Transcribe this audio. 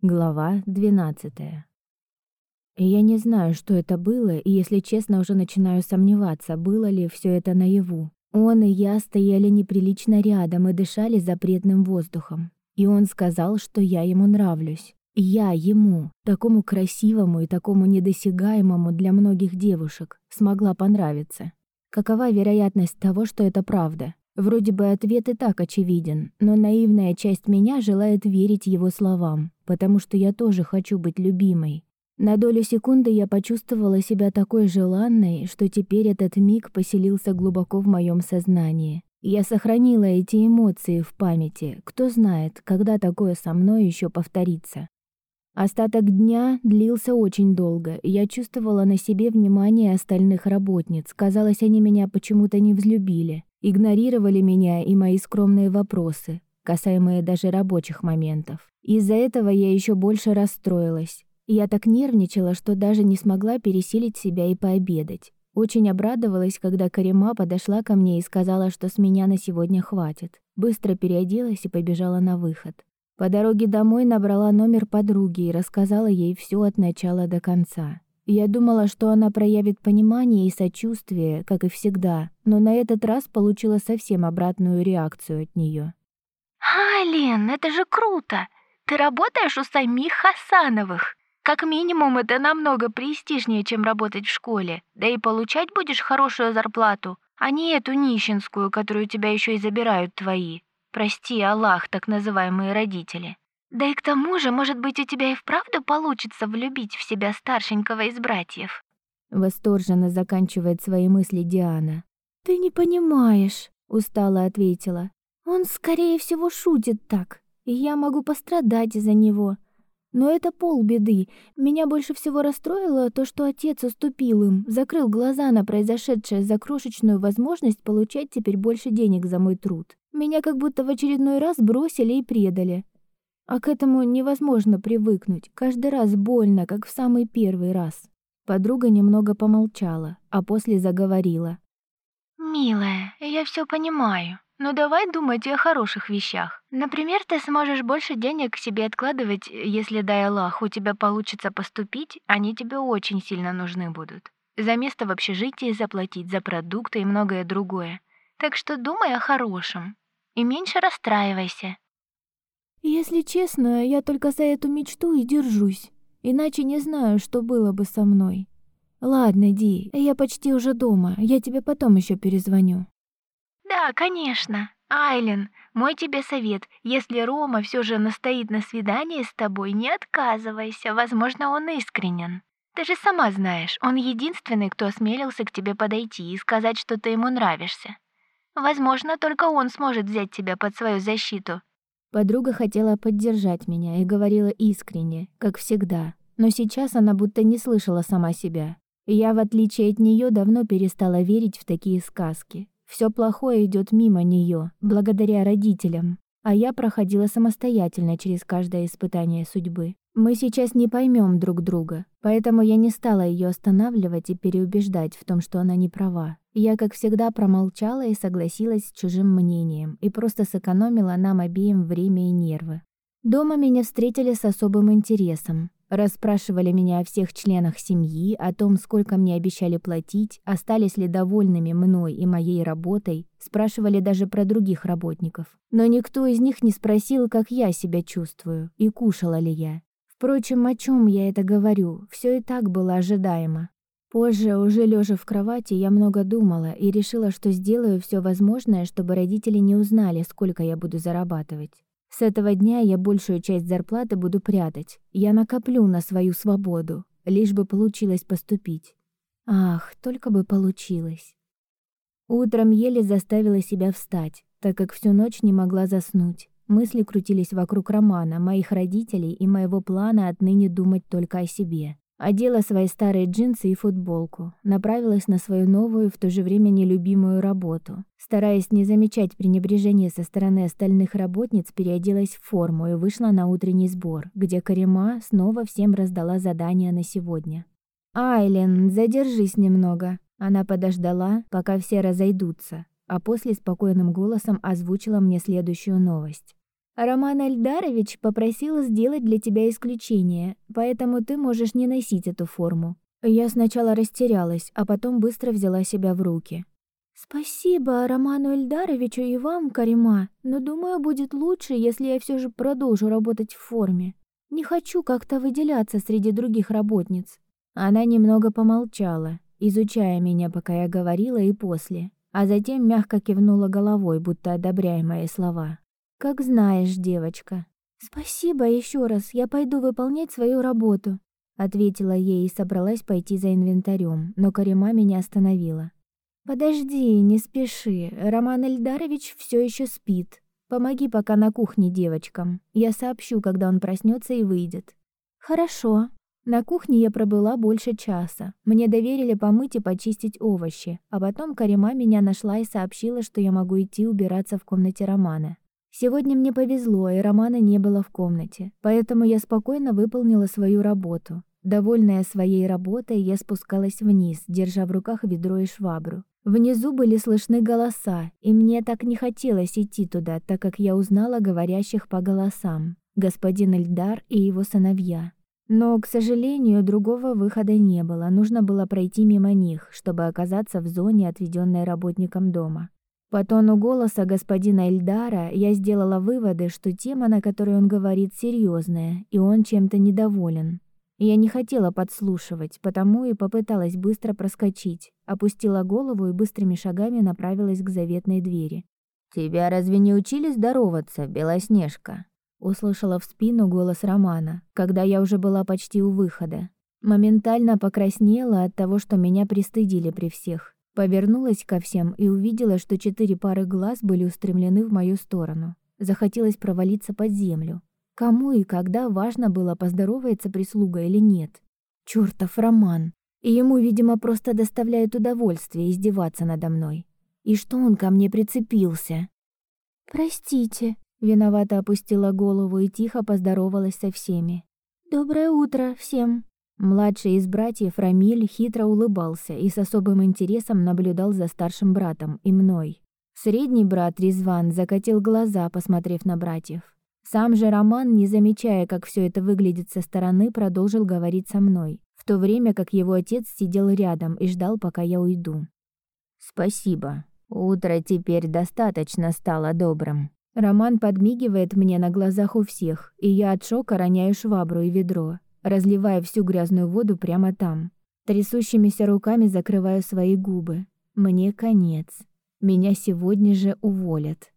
Глава 12. Я не знаю, что это было, и, если честно, уже начинаю сомневаться, было ли все это наяву. Он и я стояли неприлично рядом и дышали запретным воздухом. И он сказал, что я ему нравлюсь. Я ему, такому красивому и такому недосягаемому для многих девушек, смогла понравиться. Какова вероятность того, что это правда? Вроде бы ответ и так очевиден, но наивная часть меня желает верить его словам, потому что я тоже хочу быть любимой. На долю секунды я почувствовала себя такой желанной, что теперь этот миг поселился глубоко в моем сознании. Я сохранила эти эмоции в памяти. Кто знает, когда такое со мной еще повторится. Остаток дня длился очень долго. Я чувствовала на себе внимание остальных работниц. Казалось, они меня почему-то не взлюбили игнорировали меня и мои скромные вопросы, касаемые даже рабочих моментов. Из-за этого я еще больше расстроилась. Я так нервничала, что даже не смогла пересилить себя и пообедать. Очень обрадовалась, когда Карима подошла ко мне и сказала, что с меня на сегодня хватит. Быстро переоделась и побежала на выход. По дороге домой набрала номер подруги и рассказала ей все от начала до конца. Я думала, что она проявит понимание и сочувствие, как и всегда, но на этот раз получила совсем обратную реакцию от нее. «Ален, это же круто! Ты работаешь у самих Хасановых. Как минимум, это намного престижнее, чем работать в школе. Да и получать будешь хорошую зарплату, а не эту нищенскую, которую тебя еще и забирают твои. Прости, Аллах, так называемые родители. Да и к тому же, может быть, у тебя и вправду получится влюбить в себя старшенького из братьев. Восторженно заканчивает свои мысли Диана. Ты не понимаешь, устало ответила. Он скорее всего шутит так, и я могу пострадать из-за него. Но это полбеды. Меня больше всего расстроило то, что отец уступил им, закрыл глаза на произошедшее за крошечную возможность получать теперь больше денег за мой труд. Меня как будто в очередной раз бросили и предали. А к этому невозможно привыкнуть. Каждый раз больно, как в самый первый раз. Подруга немного помолчала, а после заговорила. «Милая, я все понимаю. Но давай думать о хороших вещах. Например, ты сможешь больше денег себе откладывать, если, дай Аллах, у тебя получится поступить, они тебе очень сильно нужны будут. За место в общежитии заплатить, за продукты и многое другое. Так что думай о хорошем. И меньше расстраивайся. Если честно, я только за эту мечту и держусь. Иначе не знаю, что было бы со мной. Ладно, Ди, я почти уже дома. Я тебе потом еще перезвоню. Да, конечно. Айлен, мой тебе совет. Если Рома все же настоит на свидании с тобой, не отказывайся. Возможно, он искренен. Ты же сама знаешь, он единственный, кто осмелился к тебе подойти и сказать, что ты ему нравишься. Возможно, только он сможет взять тебя под свою защиту Подруга хотела поддержать меня и говорила искренне, как всегда, но сейчас она будто не слышала сама себя. Я, в отличие от нее, давно перестала верить в такие сказки. Все плохое идет мимо нее, благодаря родителям, а я проходила самостоятельно через каждое испытание судьбы. Мы сейчас не поймем друг друга, поэтому я не стала ее останавливать и переубеждать в том, что она не права. Я, как всегда, промолчала и согласилась с чужим мнением и просто сэкономила нам обеим время и нервы. Дома меня встретили с особым интересом. Расспрашивали меня о всех членах семьи, о том, сколько мне обещали платить, остались ли довольными мной и моей работой, спрашивали даже про других работников. Но никто из них не спросил, как я себя чувствую и кушала ли я. Впрочем, о чем я это говорю, все и так было ожидаемо. Позже, уже лежа в кровати, я много думала и решила, что сделаю все возможное, чтобы родители не узнали, сколько я буду зарабатывать. С этого дня я большую часть зарплаты буду прятать. Я накоплю на свою свободу, лишь бы получилось поступить. Ах, только бы получилось. Утром еле заставила себя встать, так как всю ночь не могла заснуть. Мысли крутились вокруг романа, моих родителей и моего плана отныне думать только о себе. Одела свои старые джинсы и футболку, направилась на свою новую, в то же время нелюбимую работу. Стараясь не замечать пренебрежения со стороны остальных работниц, переоделась в форму и вышла на утренний сбор, где Карима снова всем раздала задания на сегодня. «Айлен, задержись немного». Она подождала, пока все разойдутся, а после спокойным голосом озвучила мне следующую новость. Роман Альдарович попросил сделать для тебя исключение, поэтому ты можешь не носить эту форму. Я сначала растерялась, а потом быстро взяла себя в руки. Спасибо Роману Эльдаровичу и вам, Карима, но думаю, будет лучше, если я все же продолжу работать в форме. Не хочу как-то выделяться среди других работниц. Она немного помолчала, изучая меня, пока я говорила и после, а затем мягко кивнула головой, будто одобряя мои слова. Как знаешь, девочка. Спасибо еще раз. Я пойду выполнять свою работу, ответила ей и собралась пойти за инвентарем, но Карима меня остановила. Подожди, не спеши. Роман Эльдарович все еще спит. Помоги пока на кухне девочкам. Я сообщу, когда он проснется и выйдет. Хорошо. На кухне я пробыла больше часа. Мне доверили помыть и почистить овощи, а потом Карима меня нашла и сообщила, что я могу идти убираться в комнате Романа. Сегодня мне повезло, и Романа не было в комнате, поэтому я спокойно выполнила свою работу. Довольная своей работой, я спускалась вниз, держа в руках ведро и швабру. Внизу были слышны голоса, и мне так не хотелось идти туда, так как я узнала говорящих по голосам. Господин Эльдар и его сыновья. Но, к сожалению, другого выхода не было. Нужно было пройти мимо них, чтобы оказаться в зоне, отведенной работникам дома. По тону голоса господина Эльдара я сделала выводы, что тема, на которой он говорит, серьезная, и он чем-то недоволен. Я не хотела подслушивать, потому и попыталась быстро проскочить, опустила голову и быстрыми шагами направилась к заветной двери. «Тебя разве не учили здороваться, Белоснежка?» Услышала в спину голос Романа, когда я уже была почти у выхода. Моментально покраснела от того, что меня пристыдили при всех. Повернулась ко всем и увидела, что четыре пары глаз были устремлены в мою сторону. Захотелось провалиться под землю. Кому и когда важно было, поздоровается прислуга или нет. Чёртов Роман. И ему, видимо, просто доставляет удовольствие издеваться надо мной. И что он ко мне прицепился? «Простите», — виновато опустила голову и тихо поздоровалась со всеми. «Доброе утро всем». Младший из братьев Рамиль хитро улыбался и с особым интересом наблюдал за старшим братом и мной. Средний брат Резван закатил глаза, посмотрев на братьев. Сам же Роман, не замечая, как все это выглядит со стороны, продолжил говорить со мной, в то время как его отец сидел рядом и ждал, пока я уйду. «Спасибо. Утро теперь достаточно стало добрым». Роман подмигивает мне на глазах у всех, и я от шока роняю швабру и ведро, разливая всю грязную воду прямо там. Трясущимися руками закрываю свои губы. Мне конец. Меня сегодня же уволят.